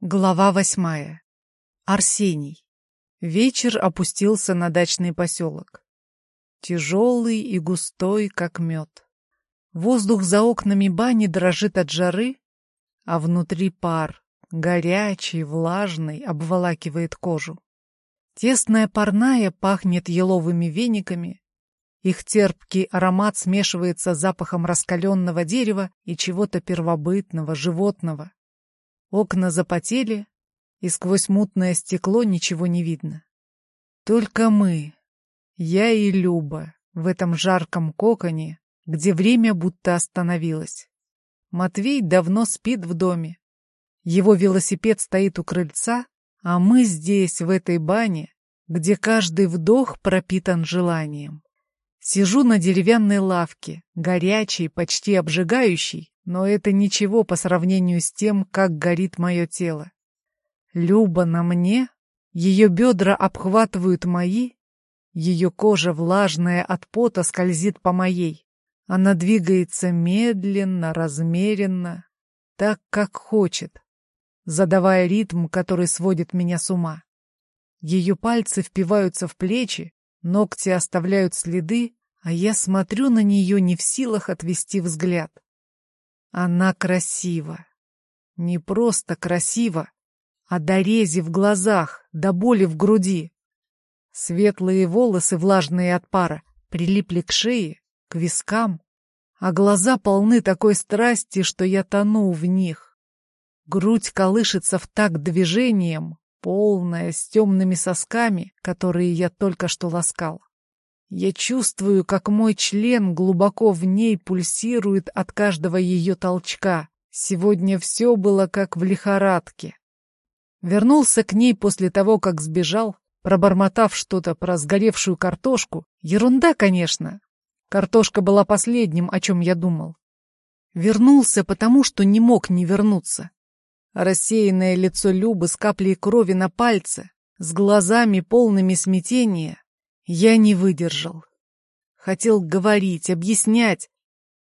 Глава восьмая. Арсений. Вечер опустился на дачный поселок. Тяжелый и густой, как мед. Воздух за окнами бани дрожит от жары, а внутри пар, горячий, влажный, обволакивает кожу. Тесная парная пахнет еловыми вениками, их терпкий аромат смешивается с запахом раскаленного дерева и чего-то первобытного, животного. Окна запотели, и сквозь мутное стекло ничего не видно. Только мы, я и Люба, в этом жарком коконе, где время будто остановилось. Матвей давно спит в доме. Его велосипед стоит у крыльца, а мы здесь, в этой бане, где каждый вдох пропитан желанием. Сижу на деревянной лавке, горячей, почти обжигающей, но это ничего по сравнению с тем, как горит мое тело. Люба на мне, ее бедра обхватывают мои, ее кожа влажная от пота скользит по моей. Она двигается медленно, размеренно, так, как хочет, задавая ритм, который сводит меня с ума. Ее пальцы впиваются в плечи, ногти оставляют следы, а я смотрю на нее не в силах отвести взгляд. Она красива. Не просто красива, а до рези в глазах, до боли в груди. Светлые волосы, влажные от пара, прилипли к шее, к вискам, а глаза полны такой страсти, что я тону в них. Грудь колышется в такт движением, полная, с темными сосками, которые я только что ласкал. Я чувствую, как мой член глубоко в ней пульсирует от каждого ее толчка. Сегодня все было как в лихорадке. Вернулся к ней после того, как сбежал, пробормотав что-то про сгоревшую картошку. Ерунда, конечно. Картошка была последним, о чем я думал. Вернулся, потому что не мог не вернуться. Рассеянное лицо Любы с каплей крови на пальце, с глазами полными смятения, я не выдержал. Хотел говорить, объяснять,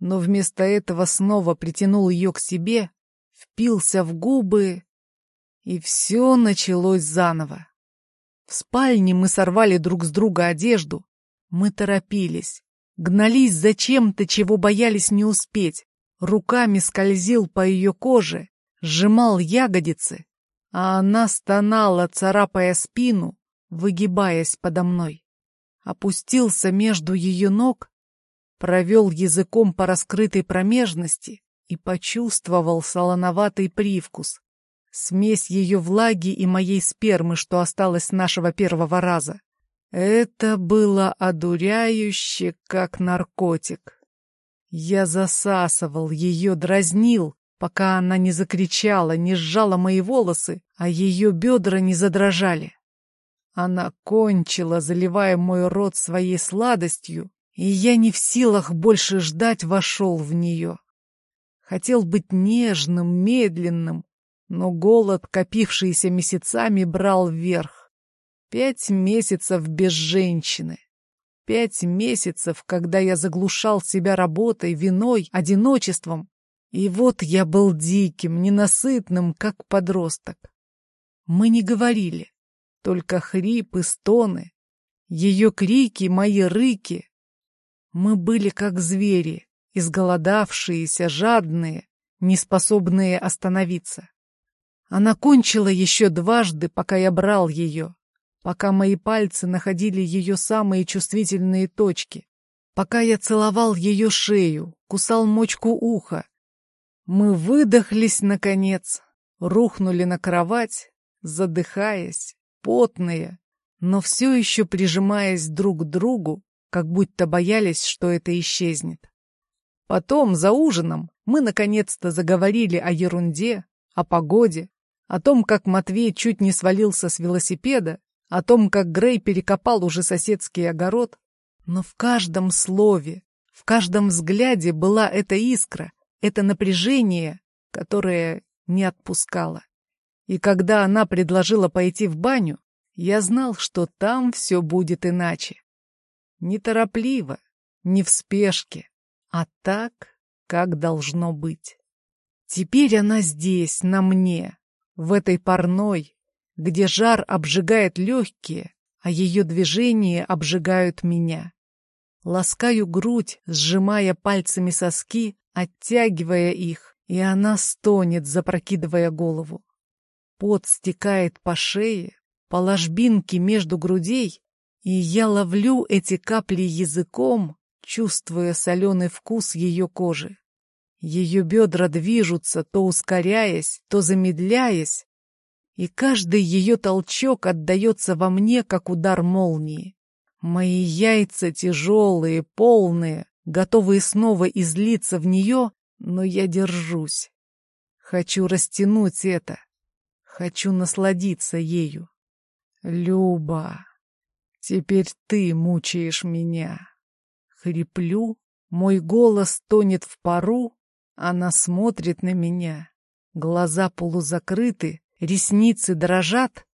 но вместо этого снова притянул ее к себе, впился в губы, и все началось заново. В спальне мы сорвали друг с друга одежду, мы торопились, гнались за чем-то, чего боялись не успеть, руками скользил по ее коже, сжимал ягодицы, а она стонала, царапая спину, выгибаясь подо мной опустился между ее ног, провел языком по раскрытой промежности и почувствовал солоноватый привкус, смесь ее влаги и моей спермы, что осталось с нашего первого раза. Это было одуряюще, как наркотик. Я засасывал ее, дразнил, пока она не закричала, не сжала мои волосы, а ее бедра не задрожали. Она кончила, заливая мой рот своей сладостью, и я не в силах больше ждать вошел в нее. Хотел быть нежным, медленным, но голод, копившийся месяцами, брал вверх. Пять месяцев без женщины. Пять месяцев, когда я заглушал себя работой, виной, одиночеством. И вот я был диким, ненасытным, как подросток. Мы не говорили только хрип и стоны, ее крики, мои рыки. Мы были как звери, изголодавшиеся, жадные, неспособные остановиться. Она кончила еще дважды, пока я брал ее, пока мои пальцы находили ее самые чувствительные точки, пока я целовал ее шею, кусал мочку уха. Мы выдохлись, наконец, рухнули на кровать, задыхаясь, потные, но все еще прижимаясь друг к другу, как будто боялись, что это исчезнет. Потом, за ужином, мы наконец-то заговорили о ерунде, о погоде, о том, как Матвей чуть не свалился с велосипеда, о том, как Грей перекопал уже соседский огород. Но в каждом слове, в каждом взгляде была эта искра, это напряжение, которое не отпускало. И когда она предложила пойти в баню, я знал, что там все будет иначе. Неторопливо, не в спешке, а так, как должно быть. Теперь она здесь, на мне, в этой парной, где жар обжигает легкие, а ее движения обжигают меня. Ласкаю грудь, сжимая пальцами соски, оттягивая их, и она стонет, запрокидывая голову. Пот стекает по шее, по ложбинке между грудей, и я ловлю эти капли языком, чувствуя соленый вкус ее кожи. Ее бедра движутся, то ускоряясь, то замедляясь, и каждый ее толчок отдается во мне, как удар молнии. Мои яйца тяжелые, полные, готовые снова излиться в нее, но я держусь. Хочу растянуть это. Хочу насладиться ею. Люба, теперь ты мучаешь меня. Хриплю, мой голос тонет в пару, она смотрит на меня. Глаза полузакрыты, ресницы дрожат,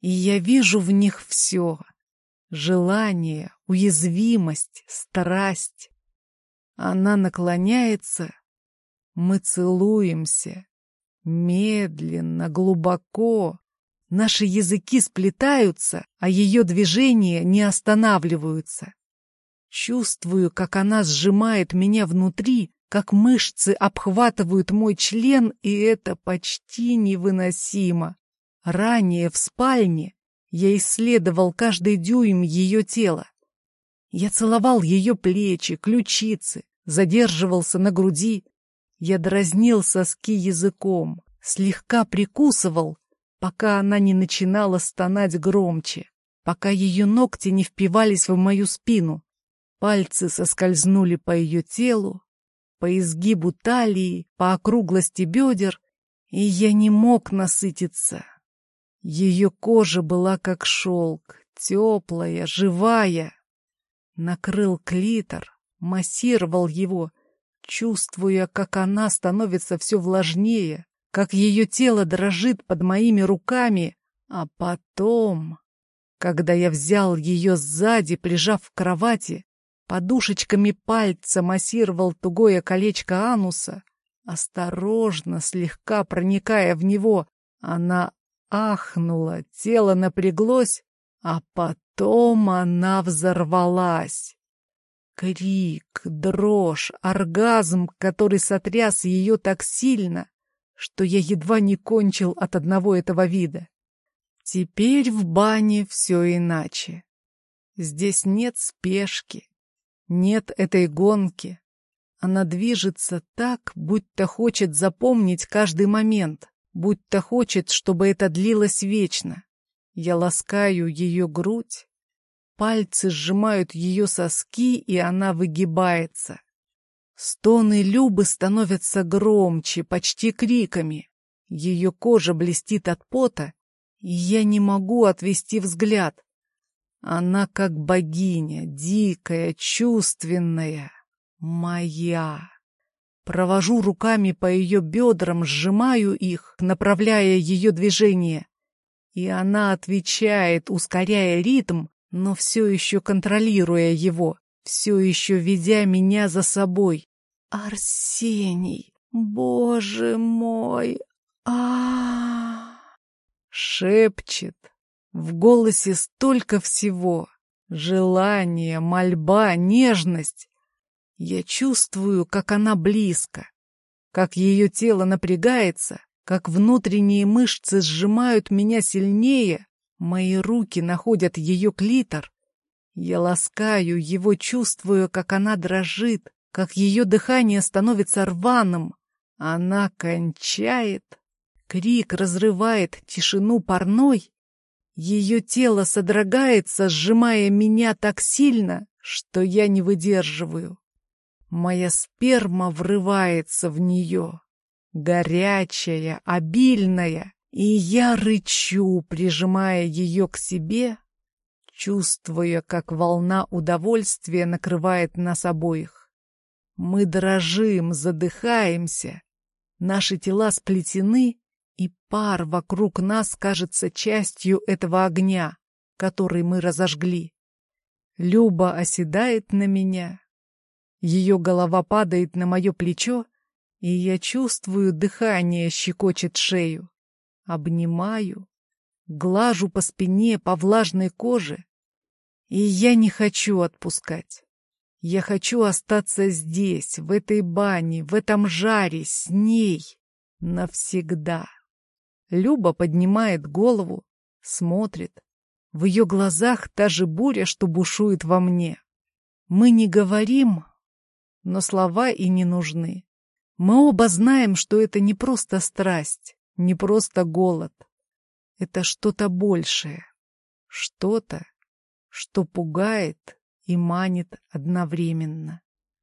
и я вижу в них все. Желание, уязвимость, страсть. Она наклоняется, мы целуемся. Медленно, глубоко. Наши языки сплетаются, а ее движения не останавливаются. Чувствую, как она сжимает меня внутри, как мышцы обхватывают мой член, и это почти невыносимо. Ранее в спальне я исследовал каждый дюйм ее тела. Я целовал ее плечи, ключицы, задерживался на груди. Я дразнил соски языком, слегка прикусывал, пока она не начинала стонать громче, пока ее ногти не впивались в мою спину. Пальцы соскользнули по ее телу, по изгибу талии, по округлости бедер, и я не мог насытиться. Ее кожа была как шелк, теплая, живая. Накрыл клитор, массировал его, чувствуя, как она становится все влажнее, как ее тело дрожит под моими руками, а потом, когда я взял ее сзади, прижав к кровати, подушечками пальца массировал тугое колечко ануса, осторожно, слегка проникая в него, она ахнула, тело напряглось, а потом она взорвалась. Крик, дрожь, оргазм, который сотряс ее так сильно, что я едва не кончил от одного этого вида. Теперь в бане все иначе. Здесь нет спешки, нет этой гонки. Она движется так, будто хочет запомнить каждый момент, будто хочет, чтобы это длилось вечно. Я ласкаю ее грудь, пальцы сжимают ее соски, и она выгибается. Стоны Любы становятся громче, почти криками. Ее кожа блестит от пота, и я не могу отвести взгляд. Она как богиня, дикая, чувственная, моя. Провожу руками по ее бедрам, сжимаю их, направляя ее движение. И она отвечает, ускоряя ритм, но все еще контролируя его, все еще ведя меня за собой. «Арсений, боже мой! а, Шепчет, в голосе столько всего. Желание, мольба, нежность. Я чувствую, как она близко, как ее тело напрягается, как внутренние мышцы сжимают меня сильнее, мои руки находят ее клитор. Я ласкаю его, чувствую, как она дрожит, как ее дыхание становится рваным. Она кончает. Крик разрывает тишину парной, ее тело содрогается, сжимая меня так сильно, что я не выдерживаю. Моя сперма врывается в нее, горячая, обильная, и я рычу, прижимая ее к себе, чувствуя, как волна удовольствия накрывает нас обоих. Мы дрожим, задыхаемся, наши тела сплетены, и пар вокруг нас кажется частью этого огня, который мы разожгли. Люба оседает на меня. Ее голова падает на мое плечо, и я чувствую, дыхание щекочет шею. Обнимаю, глажу по спине, по влажной коже. И я не хочу отпускать. Я хочу остаться здесь, в этой бане, в этом жаре, с ней. Навсегда. Люба поднимает голову, смотрит. В ее глазах та же буря, что бушует во мне. Мы не говорим, но слова и не нужны. Мы оба знаем, что это не просто страсть, не просто голод. Это что-то большее. Что-то, что пугает и манит одновременно.